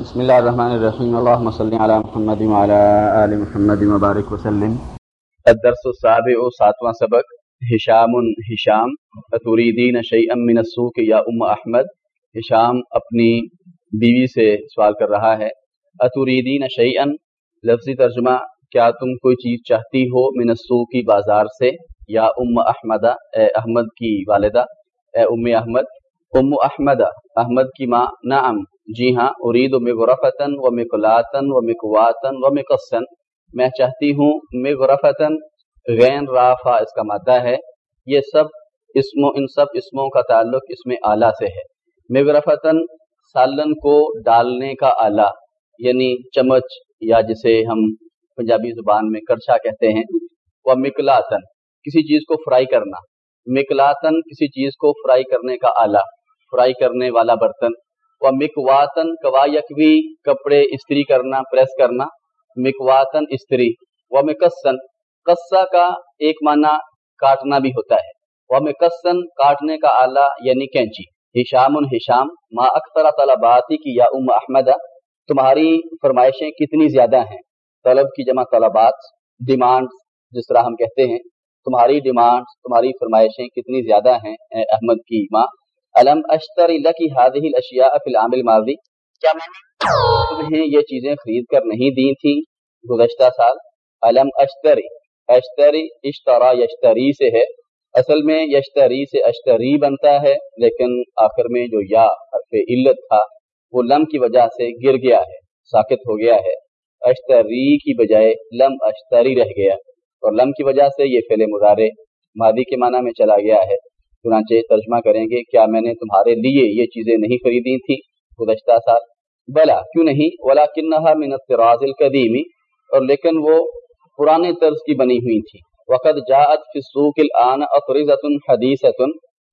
بسم اللہ الرحمن الرحیم۔ اللہم صلی علی محمد وعلی آل محمد مبارک وسلم۔ الدرس السابع ساتواں سبق۔ ہشام ہشام۔ اتوریدین شیئا من السوق یا ام احمد۔ ہشام اپنی بیوی سے سوال کر رہا ہے۔ اتوریدین شیئا۔ لفظی ترجمہ، کیا تم کوئی چیز چاہتی ہو من السوق بازار سے؟ یا ام احمد، اے احمد کی والدہ، اے ام احمد۔ ام احمد احمد کی ماں، نعم۔ جی ہاں ارید و مغرفتاً و مکلاتن و مکواتن و مقصن میں چاہتی ہوں مغرفتاً غین رافا اس کا مادہ ہے۔ یہ سب اسموں ان سب اسموں کا تعلق اس میں اعلیٰ سے ہے۔ مغرفتاً سالن کو ڈالنے کا آلہ یعنی چمچ یا جسے ہم پنجابی زبان میں کرچا کہتے ہیں۔ وہ مکلاتن کسی چیز کو فرائی کرنا۔ مکلاتن کسی چیز کو فرائی کرنے کا آلہ فرائی کرنے والا برتن۔ و مکواتن کوا یکوی کپڑے استری کرنا، پریس کرنا۔ مکواتن استری۔ و مکسن۔ قصہ کا ایک معنی کاٹنا بھی ہوتا ہے۔ وہ مکسن کاٹنے کا آلہ یعنی کینچی۔ ہشام۔ الحشام ما اکثر طلباتی کی یا ام احمد، تمہاری فرمائشیں کتنی زیادہ ہیں؟ طلب کی جمع طلبات ڈیمانڈ جس طرح ہم کہتے ہیں، تمہاری ڈیمانڈ تمہاری فرمائشیں کتنی زیادہ ہیں؟ اے احمد کی ماں۔ علم اشتر لکی هذه الاشیاء فی العام الماضی؟ کیا میں نے تمہیں یہ چیزیں خرید کر نہیں دی تھی گزشتہ سال؟ علم اشتری اشتری اشترا یشتری سے ہے۔ اصل میں یشتری سے اشتری بنتا ہے، لیکن آخر میں جو یا حرف علت تھا، وہ لم کی وجہ سے گر گیا ہے، ساکت ہو گیا ہے۔ اشتری کی بجائے لم اشتری رہ گیا۔ اور لم کی وجہ سے یہ فعل مظاہرے ماضی کے معنی میں چلا گیا ہے۔ چنانچہ ترجمہ کریں گے، کیا میں نے تمہارے لیے یہ چیزیں نہیں خریدی تھی؟ گزشتہ سال۔ بلا، کیوں نہیں؟ ولا کنہا من الطراز القدیمی اور لیکن وہ پرانے طرز کی بنی ہوئی تھی۔ وقت جاءت فی السوق الان اطرزۃ حدیثۃ،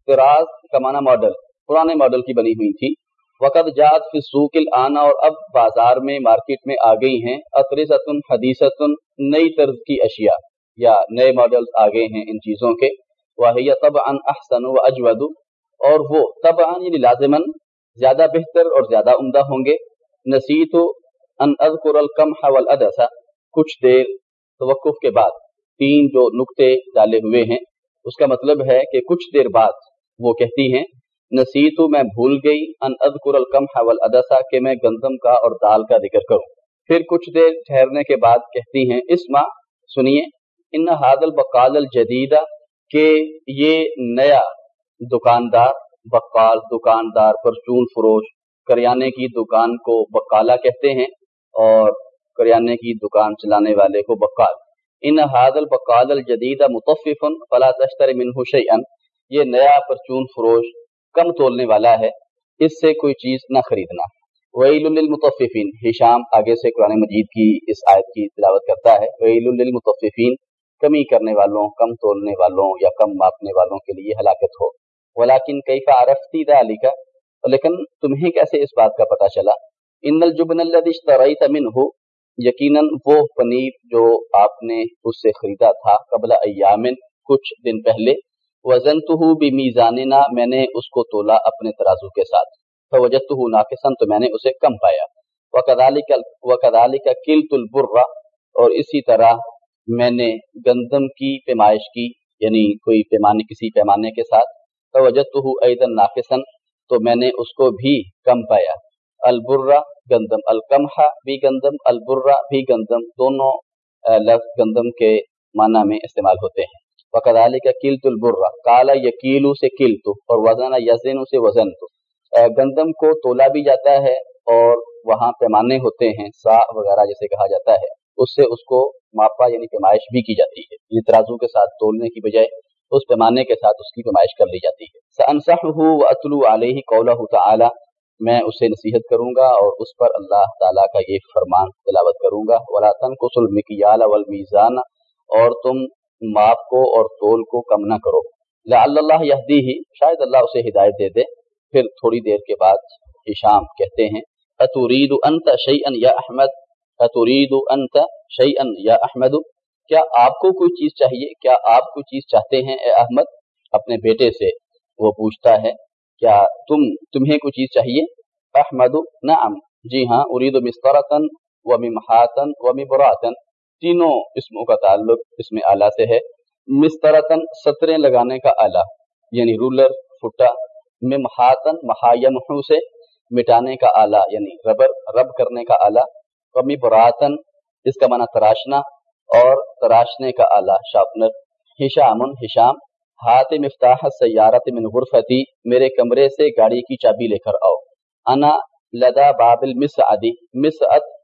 طراز کا معنی ماڈل، پرانے ماڈل کی بنی ہوئی تھی۔ وقت جاءت فی السوق الان، اور اب بازار میں، مارکیٹ میں آ گئی ہیں اطرزۃ حدیثۃ، نئی طرز کی اشیاء، یا نئے ماڈلز آ گئے ہیں ان چیزوں کے۔ واحیہ طب ان احسن و اجود اور وہ طب یعنی لازمن زیادہ بہتر اور زیادہ عمدہ ہوں گے۔ نصیت ان اذکر الکم حول ادسا کچھ دیر توقف کے بعد تین جو نقطے ڈالے ہوئے ہیں، اس کا مطلب ہے کہ کچھ دیر بعد وہ کہتی ہیں نصیت میں بھول گئی ان اذکر الکم حول ادسا کہ میں گندم کا اور دال کا ذکر کروں۔ پھر کچھ دیر ٹھہرنے کے بعد کہتی ہیں اسما سنیے ان حاد البقال الجدیدہ کہ یہ نیا دکاندار بقال دکاندار، پرچون فروش، کریانے کی دکان کو بقالہ کہتے ہیں اور کریانے کی دکان چلانے والے کو بقال ان حاد البقال الجدید متفق فلا تشتر منہ شیئا۔ یہ نیا پرچون فروش کم تولنے والا ہے، اس سے کوئی چیز نہ خریدنا۔ ویل للمطففین۔ ہشام آگے سے قرآن مجید کی اس آیت کی تلاوت کرتا ہے۔ ویل للمطففین۔ کمی کرنے والوں، کم تولنے والوں یا کم ماپنے والوں کے لیے ہلاکت ہو۔ ولیکن کیفا عرفتی ذالک لیکن تمہیں کیسے اس بات کا پتہ چلا؟ ان الجبن الذي اشتريت منه یقیناً وہ پنیر جو آپ نے اس سے خریدا تھا قبل ایام، کچھ دن پہلے۔ وزنته بمیزاننا، میں نے اس کو تولا اپنے ترازو کے ساتھ۔ فوجدته ناقصا، تو میں نے اسے کم پایا۔ وكذلك وكذلك كلت البر اور اسی طرح میں نے گندم کی پیمائش کی یعنی کوئی پیمانے، کسی پیمانے کے ساتھ توجہ تو ایدن ناقصن تو میں نے اس کو بھی کم پایا۔ البرا گندم الکمحا بھی گندم البرا بھی گندم، دونوں لفظ گندم کے معنی میں استعمال ہوتے ہیں۔ وقت علی کا کلت البرا کالا یقیلو سے کلتو اور وزن یزن سے وزن تو گندم کو تولا بھی جاتا ہے اور وہاں پیمانے ہوتے ہیں، سا وغیرہ جیسے کہا جاتا ہے۔ اس سے اس کو ماپا یعنی پیمائش بھی کی جاتی ہے۔ یہ ترازو کے ساتھ تولنے کی بجائے اس پیمانے کے ساتھ اس کی پیمائش کر لی جاتی ہے۔ اطلو علیہ قولہ تعالی میں اسے نصیحت کروں گا اور اس پر اللہ تعالیٰ کا یہ فرمان تلاوت کروں گا۔ ولاطن کو سلمکیال والمیزان اور تم ماپ کو اور تول کو کم نہ کرو۔ اللہ یہدی ہی شاید اللہ اسے ہدایت دے دے۔ پھر تھوڑی دیر کے بعد ہشام کہتے ہیں اتورید انت شیئن یا احمد اتورید انت شیئن یا احمد؟ کیا آپ کو کوئی چیز چاہیے؟ کیا آپ کوئی چیز چاہتے ہیں اے احمد؟ اپنے بیٹے سے وہ پوچھتا ہے، کیا تم، تمہیں کوئی چیز چاہیے؟ احمد، نعم. جی ہاں ارید مسترتن و ممحاتن و مبراتن تینوں اسموں کا تعلق اس میں آلہ سے ہے۔ مسترتن سطریں لگانے کا آلہ یعنی رولر، فٹا. ممحاتن محایمحو سے مٹانے کا آلہ یعنی ربر، رب کرنے کا آلہ و مبراتن اس کا معنی تراشنا اور تراشنے کا آلہ شارپنر ہشام ہشام، ہاتھ مفتاح سیارت من غرفتی، میرے کمرے سے گاڑی کی چابی لے کر آؤ۔ انا لدا بابل مس ادی مس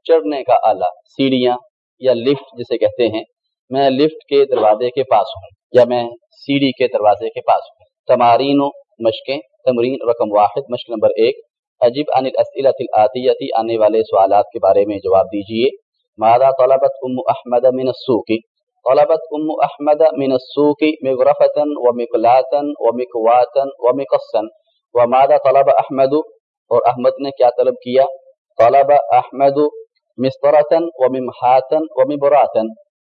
چڑھنے کا آلہ سیڑھیاں یا لفٹ جسے کہتے ہیں۔ میں لفٹ کے دروازے کے پاس ہوں، یا میں سیڑھی کے دروازے کے پاس ہوں۔ تمارین و مشقیں، تمرین، رقم واحد، مشق نمبر ایک۔ عجیب ان الاسئلۃ الاتیتی آنے والے سوالات کے بارے میں جواب دیجیے ماذا طلبت ام احمد من السوق؟ طلبت ام احمد من السوق مغرفة ومقلاتا ومكواتا ومقصا۔ وماذا طلب احمد اور احمد نے کیا طلب کیا؟ طلب احمد مسطرة وممحاتا ومبراتا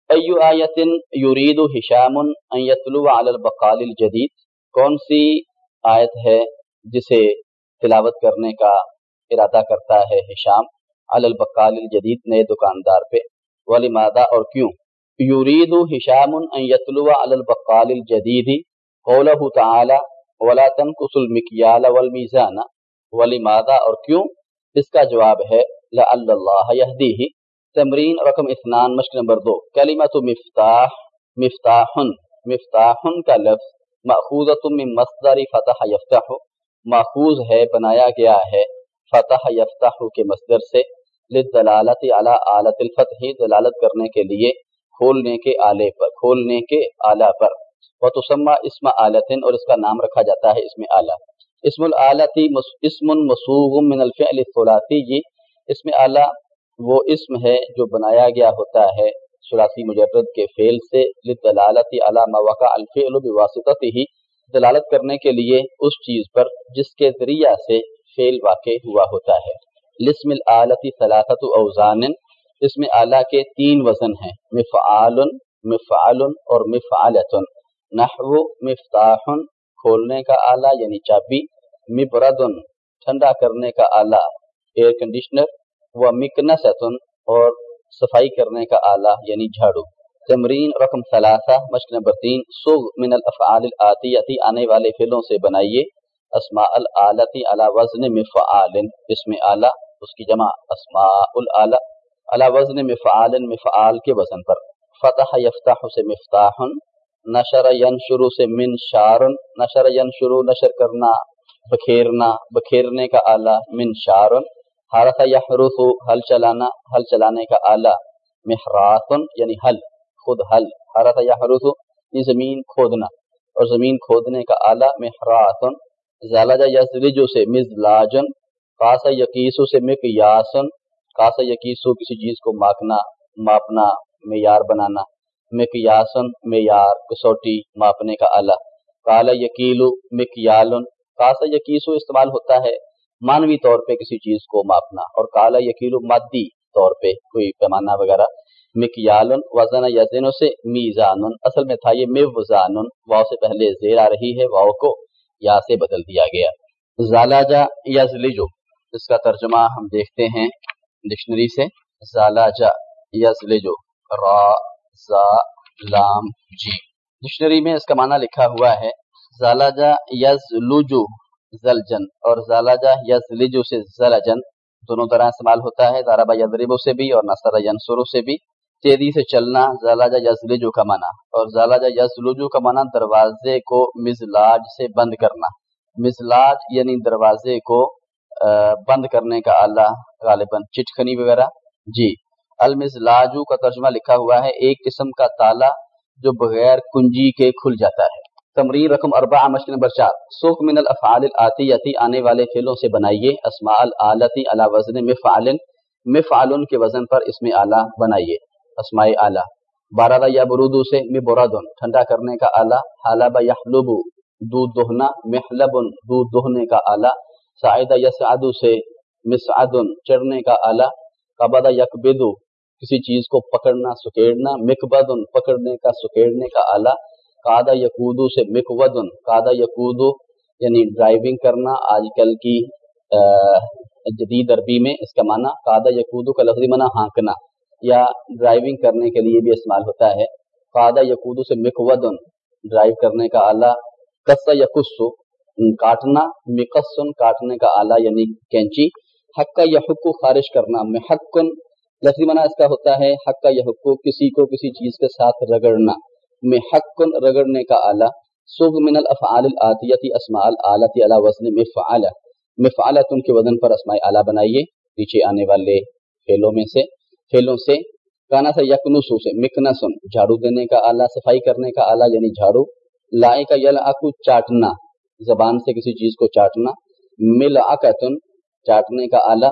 اي آیت يريد هشام ان يتلو على البقال الجديد؟ کون سی آیت ہے جسے تلاوت کرنے کا ارادہ کرتا ہے ہشام۔ البقال الجدید نئے دکاندار پہ۔ ولی مادہ اور کیوں؟ یرید ہشام ان یتلو البقال الجدید قوله تعالی ولا تنقص المکیال والمیزان۔ ولماذا اور کیوں؟ اس کا جواب ہے، لعل اللہ یہدیہ۔ تمرین رقم اثنان، مشق نمبر دو۔ کلمت مفتاح مفتاح مفتاح کا لفظ مأخوذت من مصدر فتح یفتح۔ ماخوذ ہے، بنایا گیا ہے۔ فتح یفتح کے مصدر سے لدلالت علی آلت الفتح، دلالت کرنے کے لیے کھولنے کے آلے پر، کھولنے کے آلہ پر۔ وہ تسمہ اسم آلتن اور اس کا نام رکھا جاتا ہے اسم آلہ۔ اسم العلتی اسم مسوغ من الفعل الثلاثی، یہ اسم آلہ وہ اسم ہے جو بنایا گیا ہوتا ہے ثلاثی مجرد کے فعل سے۔ لدلالتی علی ما وقع الفعل بواسطتہ ہی دلالت کرنے کے لیے اس چیز پر جس کے ذریعہ سے فعل واقع ہوا ہوتا ہے۔ لسم العلتی ثلاثت اوزان اس میں اعلیٰ کے تین وزن ہیں۔ مفعال مفعال اور مفعالت نحو، مفتاح۔ کھولنے کا آلہ یعنی چابی۔ مبرد، ٹھنڈا کرنے کا آلہ۔ ایئر کنڈیشنر و مکنست اور صفائی کرنے کا آلہ یعنی جھاڑو۔ تمرین رقم ثلاثہ، مشق نمبر تین سغ من الافعال الاتیتی آنے والے فعلوں سے بنائیے۔ اسماء العالتی علی وزن مفعال اس میں اس کی جمع اسماء العالہ علا وزن مفعال مفعال کے وزن پر۔ فتح یفتح سے مفتاح، نشر ینشر سے من شار نشر ینشر نشر کرنا، بکھیرنا، بکھیرنے کا آلہ من شار حرث یحرث حل چلانا، حل چلانے کا آلہ محراث یعنی حل۔ خود حل۔ حرث یحرث یہ زمین کھودنا۔ اور زمین کھودنے کا آلہ میں محراث زالج یزلج سے مزلاجن۔ قاس یقیس سے مقیاسن۔ کاسا یقیسو کسی چیز کو ماپنا ماپنا، معیار بنانا۔ مکیاسن معیار، کسوٹی ماپنے کا آلہ۔ کالا یقیلو مکیالن کاسا یقیسو استعمال ہوتا ہے مانوی طور پہ کسی چیز کو ماپنا۔ اور کالا یقیلو مادی۔ طور پہ کوئی پیمانہ وغیرہ، مکیالن وزن یزن سے میزان اصل میں تھا یہ میوزان واؤ سے پہلے زیر آ رہی ہے واؤ کو یا سے بدل دیا گیا۔ زالاجا یزلجو اس کا ترجمہ ہم دیکھتے ہیں ڈکشنری سے۔ زالاجا یزلجو را، زا، لام جی۔ ڈکشنری میں اس کا معنی لکھا ہوا ہے۔ زالاجا یزلجو زلجن اور زالاجا یزلجو سے زلجن۔ دونوں طرح استعمال ہوتا ہے دارابا یدربو سے بھی اور نصر ینسرو سے بھی۔ تیزی سے چلنا زالاجا یزلجو کا معنی۔ اور زالاجا یزلجو کا معنی دروازے کو مزلاج سے بند کرنا۔ مزلاج یعنی دروازے کو بند کرنے کا آلہ غالباً چٹکنی وغیرہ۔ جی۔ المزلاجو کا ترجمہ لکھا ہوا ہے، ایک قسم کا تالا جو بغیر کنجی کے کھل جاتا ہے۔ تمرین رقم اربع مشق نمبر چار۔ سوک من الافعال الاتیتی، آنے والے فعلوں سے بنائیے اسماء الالتی علی وزن مفعل مفعل کے وزن پر اس میں آلہ بنائیے۔ اسماء آلہ بارہ یا برودو سے مبردن ٹھنڈا کرنے کا آلہ حالب یحلب دودھ دہنا محلب دودھ دہنے کا آلہ سعیدہ یسعدو سے مسعدن چڑھنے کا آلہ قبض یکبدو کسی چیز کو پکڑنا، سکیڑنا۔ مکبدن پکڑنے کا، سکیڑنے کا آلہ قادہ یقودو سے مکودن قادہ یقودو یعنی ڈرائیونگ کرنا آج کل کی جدید عربی میں اس کا معنی قادہ یقودو کا لفظی منع ہانکنا یا ڈرائیونگ کرنے کے لیے بھی استعمال ہوتا ہے۔ قادہ یقودو سے مکودن ڈرائیو کرنے کا آلہ قصہ یقصو کاٹنا مقصن کاٹنے کا آلہ یعنی کینچی۔ حق کا یحق خارج کرنا محقن لفظی منع اس کا ہوتا ہے، حق کا یحق کسی کو کسی چیز کے ساتھ رگڑنا۔ محقن رگڑنے کا آلہ صبح من الافعال الاتیتی اسماء الالتی علی وزن مفعلہ. مفعلتن کے وزن پر اسماء اعلیٰ بنائیے پیچھے آنے والے فیلوں میں سے فیلوں سے، کانا سے یکنسو سے، مکنسن، جھاڑو دینے کا آلہ صفائی کرنے کا آلہ یعنی جھاڑو. لائے کا یل چاٹنا، زبان سے کسی چیز کو چاٹنا. مل چاٹنے کا آلہ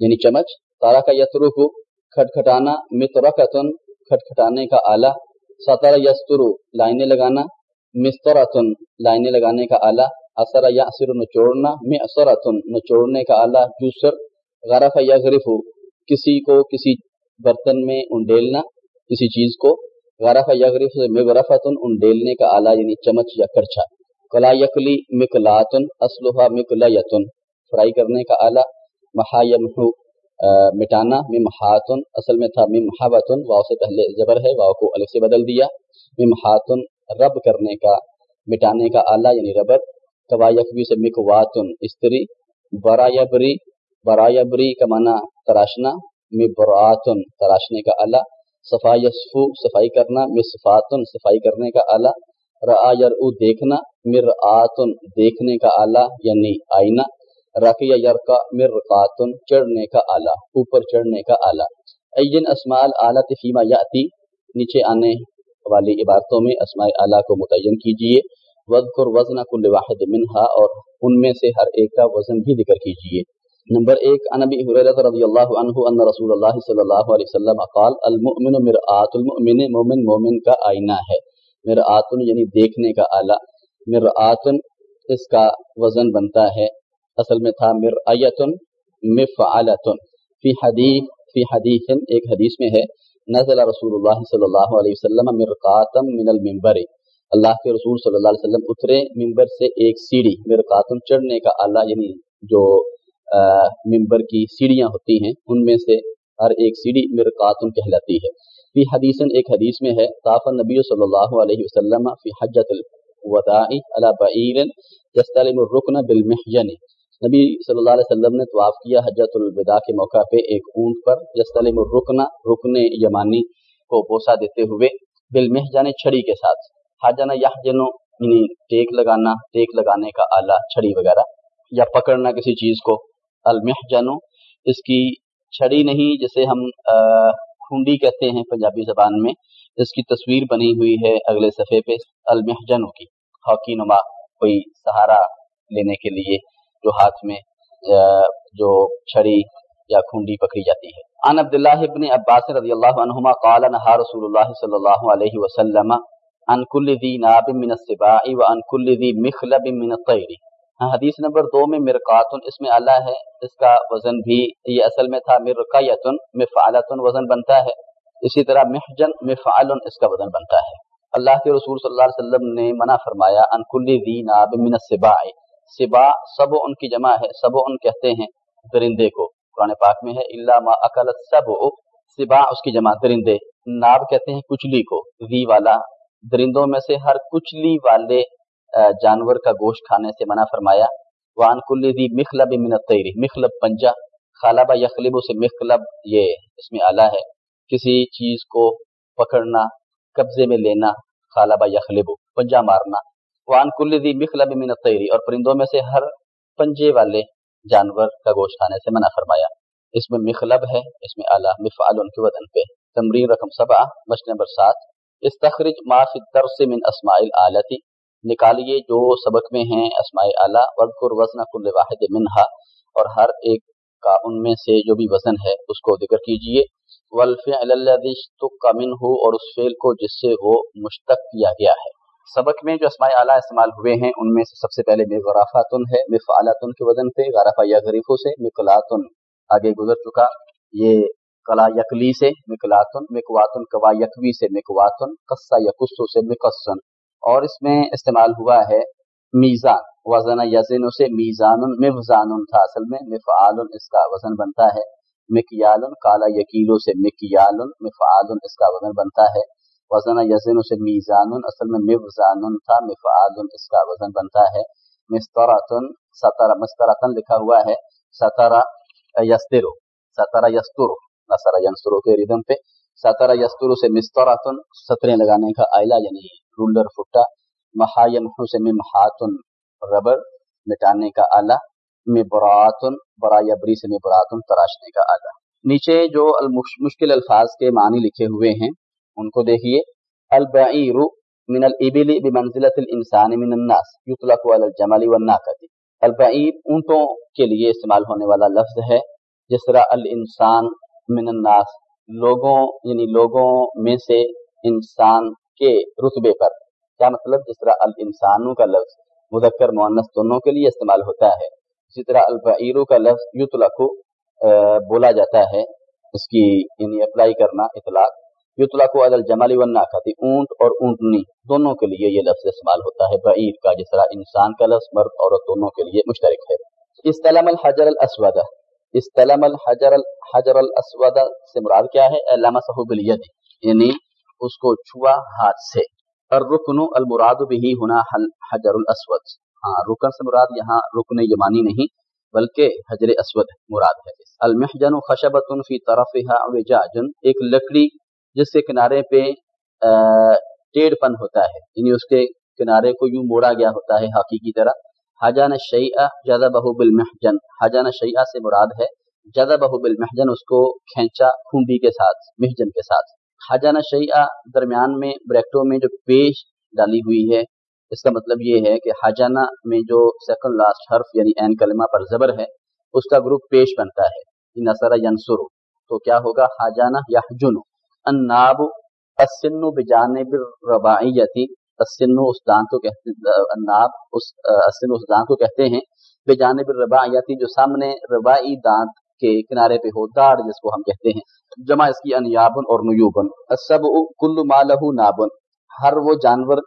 یعنی چمچ. تارا کا یترو کو کھٹکھٹانا. مترکتن، کھٹکھٹانے کا آلہ سطر یسترو، لائنیں لگانا مسترتن لائنیں لگانے کا آلہ اثر یا اثر نچوڑنا میں اثرتن نچوڑنے کا آلہ، جوسر غرف یا غرف کسی کو کسی برتن میں انڈیلنا، کسی چیز کو غرف یا غرف سے مغرفتن انڈیلنے کا آلہ یعنی چمچ یا کرچھا۔ کلا یکلی مکلاتن، اسلحہ مکلا یتن فرائی کرنے کا آلہ محا یمحو مٹانا ممحاتن اصل میں تھا ممحبتن واؤ سے پہلے زبر ہے واؤ کو الگ سے بدل دیا۔ ممحاتن رب کرنے کا، مٹانے کا آلہ یعنی ربر۔ کوا یکوی سے مکواتن استری برا یبری برا یبری کا معنی تراشنا۔ مبراتن تراشنے کا آلہ۔ صفا یسفو صفائی کرنا۔ مصفاتن صفائی کرنے کا آلہ۔ رآ یرعو، دیکھنا۔ مر آتن دیکھنے کا آلہ یعنی آئینہ۔ رقی یرقا مرقاتن، چڑھنے کا آلہ، اوپر چڑھنے کا آلہ۔ این اسماء آلہ فیما یاتی نیچے آنے والی عبارتوں میں اسماء اعلیٰ کو متعین کیجیے وزقر وزن کل واحد منہا، اور ان میں سے ہر ایک کا وزن بھی ذکر کیجیے نمبر ایک انبی حریرت رضی اللہ عنہ ان رسول اللہ صلی اللہ علیہ وسلم قال، المؤمن مرآت المؤمن، مومن مومن کا آئینہ ہے۔ مر آتن یعنی دیکھنے کا آلہ۔ مر آتن اس کا وزن بنتا ہے۔ اصل میں تھا مر ایتن مفعلتن۔ فی حدیث فی حدیث ایک حدیث میں ہے، نزل رسول اللہ صلی اللہ علیہ وسلم مرقاتم من المنبر۔ اللہ کے رسول صلی اللہ علیہ وسلم اترے ممبر سے ایک سیڑھی، مرقاتن چڑھنے کا آلہ یعنی جو ممبر کی سیڑھیاں ہوتی ہیں، ان میں سے ہر ایک سیڑھی مرقاتن کہلاتی ہے۔ فی حدیث ایک حدیث میں ہے، طاف نبی صلی اللہ علیہ وسلم فی حجت الوداع علی بعیر یستلم الرکن بالمحجن نبی صلی اللہ علیہ وسلم نے طواف کیا حجت الوداع کے موقع پہ ایک اونٹ پر یستلم الرکن رکن یمانی کو بوسا دیتے ہوئے بالمحجن چھڑی کے ساتھ حجن یحجن یعنی ٹیک لگانا، ٹیک لگانے کا آلہ چھڑی وغیرہ، یا پکڑنا کسی چیز کو المحجن اس کی چھڑی نہیں جسے ہم کھنڈی کہتے ہیں پنجابی زبان میں، اس کی تصویر بنی ہوئی ہے اگلے صفحے پہ المحجنوں کی، ہاکی نما کوئی سہارا لینے کے لیے جو ہاتھ میں جو چھڑی یا کھنڈی پکڑی جاتی ہے۔ عن عبداللہ ابن عباس رضی اللہ عنہما قال، نہا رسول اللہ صلی اللہ علیہ وسلم عن کل ذی ناب من السباع وعن کل ذی مخلب من الطیر۔ ہاں، حدیث نمبر دو میں مرقاتن اس میں اللہ ہے، اس کا وزن بھی یہ اصل میں تھا مرقیتن مفعلتن وزن بنتا ہے۔ اسی طرح محجن مفعلن اس کا وزن بنتا ہے۔ اللہ کے رسول صلی اللہ علیہ وسلم نے منع فرمایا ان کل ذی ناب من السباع۔ سبا سب ان کی جمع ہے، سب ان کہتے ہیں درندے کو۔ قرآن پاک میں ہے اللہ ما اکل سب سبا اس کی جمع درندے۔ ناب کہتے ہیں کچلی کو ذی والا۔ درندوں میں سے ہر کچلی والے جانور کا گوشت کھانے سے منع فرمایا۔ وان کل دی مخلب من الطیر مخلب پنجا خالبہ یخلب سے مخلب، یہ اس میں آلہ ہے۔ کسی چیز کو پکڑنا، قبضے میں لینا، خالبہ یخلب پنجا مارنا۔ وان کل دی مخلب من الطیر، اور پرندوں میں سے ہر پنجے والے جانور کا گوشت کھانے سے منع فرمایا۔ اس میں مخلب ہے، اس میں اعلیٰ مفعال ان کے وطن پہ۔ تمرین رقم سبع مشق نمبر سات۔ استخرج ما فی الدرس من اسماء العالتی، نکالیے جو سبق میں ہیں اسماء اعلیٰ وزقر وزن کل واحد منہا۔ اور ہر ایک کا ان میں سے جو بھی وزن ہے، اس کو ذکر کیجیے۔ ولفعل الذي اشتق منه اور اس فعل کو جس سے وہ مشتق کیا گیا ہے۔ سبق میں جو اسماء اعلیٰ استعمال ہوئے ہیں، ان میں سے سب سے پہلے مغرافاتن ہے مفعلاتن کے وزن پہ، غرافہ یا غریفوں سے مقلاتن آگے گزر چکا، یہ کلا یکلی سے مقلاتن مکواتن کوا یکوی سے مکواتن قصہ یقصو سے مقصن اور اس میں استعمال ہوا ہے میزان، وزن یزن سے میزان مفزان تھا اصل میں مفعال اس کا وزن بنتا ہے مکیال کالا یقیلو سے مکیال مفعال اس کا وزن بنتا ہے وزن یزن سے میزان اصل میں مفزان تھا مفعال اس کا وزن بنتا ہے۔ مستراتن، سترہ، مستراتن لکھا ہوا ہے۔ سترہ یسترو سترہ یسترو، نصر ینصرو کے ردم پہ۔ سترہ یسترو سے مستراتن، سترے لگانے کا آئلہ یعنی رولر فٹا۔ محایم سے ممحاتن ربر مٹانے کا آلہ۔ مبراتن برا بری سے مبراتن، تراشنے کا آلہ۔ نیچے جو مشکل الفاظ کے معنی لکھے ہوئے ہیں ان کو دیکھیے البعیر من الابل بمنزلت الانسان من الناس، یطلق علی الجمل والناقۃ البعیر اونٹوں کے لیے استعمال ہونے والا لفظ ہے، جس طرح الانسان من الناس، لوگوں یعنی لوگوں میں سے انسان کے رتبے پر. کیا مطلب؟ جس طرح الانسانوں کا لفظ مذکر مونس دونوں کے لیے استعمال ہوتا ہے. اسی طرح البعیرو کا لفظ یطلق بولا جاتا ہے، اس کی یعنی اپلائی کرنا، اطلاق. یطلق علی الجمال والناقۃ اونٹ اور اونٹنی، دونوں کے لیے یہ لفظ استعمال ہوتا ہے بعیر کا، جس طرح انسان کا لفظ مرد، عورت دونوں کے لیے مشترک ہے۔ استلم الحجر الاسود، استلم الحجر الحجر الاسود سے مراد کیا ہے؟ لمسه بالید یعنی اس کو چھوا ہاتھ سے۔ الرکن المراد بھی ہونا حجر الاسود۔ ہاں رکن سے مراد یہاں رکن یمانی نہیں، بلکہ حجر اسود مراد ہے۔ المحجن خشبت فی طرفها وجاج ایک لکڑی جس کے کنارے پہ ٹیڑھ پن ہوتا ہے۔ یعنی اس کے کنارے کو یوں موڑا گیا ہوتا ہے ہاکی کی طرح۔ حجان شیعہ جزا بہو بالمحجن۔ حجان شیعہ سے مراد ہے جزا بہو بالمحجن، اس کو کھینچا کھونڈی کے ساتھ، محجن کے ساتھ۔ حجانہ شیعہ درمیان میں، بریکٹوں میں جو پیش ڈالی ہوئی ہے، اس کا مطلب یہ ہے کہ حجانہ میں جو سیکنڈ لاسٹ حرف یعنی این کلمہ پر زبر ہے، اس کا گروپ پیش بنتا ہے۔ نصر ینسر تو کیا ہوگا؟ حجانہ یا حجن الناب السن بجانب الرباعیتی، السن اس دان کو کہتے الناب، اس، السن اس دان کو کہتے ہیں، بجانب الرباعیتی جو سامنے ربائی دانت کے کنارے پہ ہو داڑ جس کو ہم کہتے ہیں۔ جمع اس کی انیابن اور نیوبن۔ سب کل مالہ نابن۔ ہر وہ جانور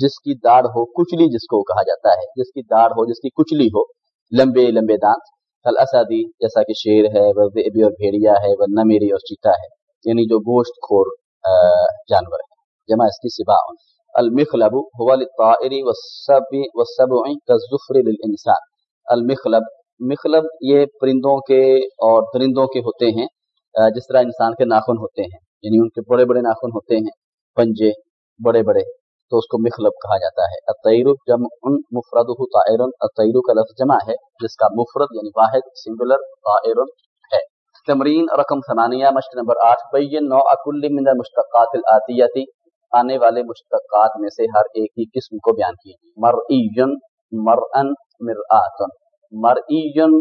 جس کی داڑ ہو، کچلی جس کو کہا جاتا ہے، جس کی داڑ ہو، جس کی کچلی ہو، لمبے لمبے دانت۔ کل جیسا کہ شیر ہے وہ اور بھیڑیا ہے وہ نمیری اور چیتا ہے۔ یعنی جو گوشت خور جانور ہے جمع اس کی سبا المخلب هو للطائر والسبع والسبع كالزفر للانسان المخلب، مخلب یہ پرندوں کے اور درندوں کے ہوتے ہیں جس طرح انسان کے ناخن ہوتے ہیں۔ یعنی ان کے بڑے بڑے ناخن ہوتے ہیں، پنجے بڑے بڑے، تو اس کو مخلب کہا جاتا ہے۔ اطیر جم ان مفرد طائر اطیر کا لفظ جمع ہے، جس کا مفرد یعنی واحد سنگولر طائر۔ تمرین رقم ثمانیہ مشق نمبر آٹھ، بین نو اکل من المشتقات الاتیتی آنے والے مشتقات میں سے ہر ایک ہی قسم کو بیان کیجیے۔ مرئین مرئن مرآتن مرئیجن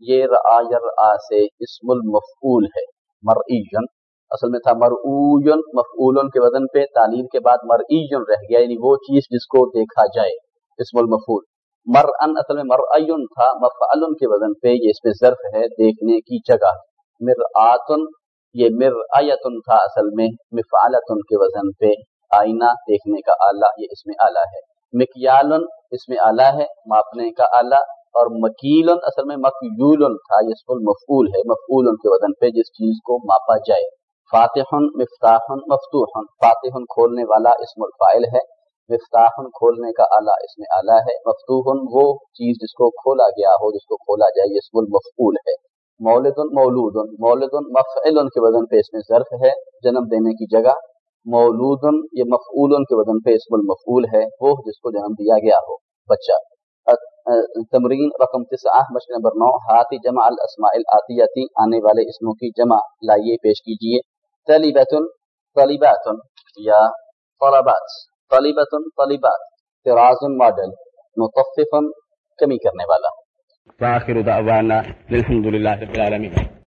یہ رآ رآ سے اسم المفعول ہے۔ مرئیجن اصل میں تھا مرعوین مفعولن کے وزن پہ، تعلیم کے بعد مرئیجن رہ گیا یعنی وہ چیز جس کو دیکھا جائے، اسم المفعول۔ مرعن اصل میں مرعین تھا مفعلن کے وزن پہ، یہ اس پہ ظرف ہے، دیکھنے کی جگہ۔ مرآتن، یہ مرآیتن تھا اصل میں، مفعلتن کے وزن پہ آئینہ دیکھنے کا آلہ، یہ اس میں آلہ ہے۔ مکیالن اس میں آلہ ہے، ماپنے کا آلہ، اور مکیل اصل میں مقیول تھا، یہ اسم المفعول ہے مفعول کے وزن پہ جس چیز کو ماپا جائے۔ فاتح مفتاح مفتوح فاتح کھولنے والا اسم الفائل ہے۔ مفتاح کھولنے کا اعلیٰ اس میں اعلیٰ ہے۔ مفتوح وہ چیز جس کو کھولا گیا ہو، جس کو کھولا جائے، یہ اسم المفعول ہے۔ مولد مولود مولد مفعل کے وزن پہ اس میں ظرف ہے، جنم دینے کی جگہ مولود یہ مفعول کے وزن پہ اسم المفعول ہے، وہ جس کو جنم دیا گیا ہو، بچہ۔ تمرین رقم تسعہ، مشق نمبر نو، ہاتھی جمع الاسماء الاتیتی آنے والے اسموں کی جمع، لائیے پیش کیجیے۔ طلیبت طلیبات یا طلبات۔ طلیبت طلیبات۔ تراز ماڈل مطفف کمی کرنے والا۔ فآخر دعوانا للحمد لله رب العالمين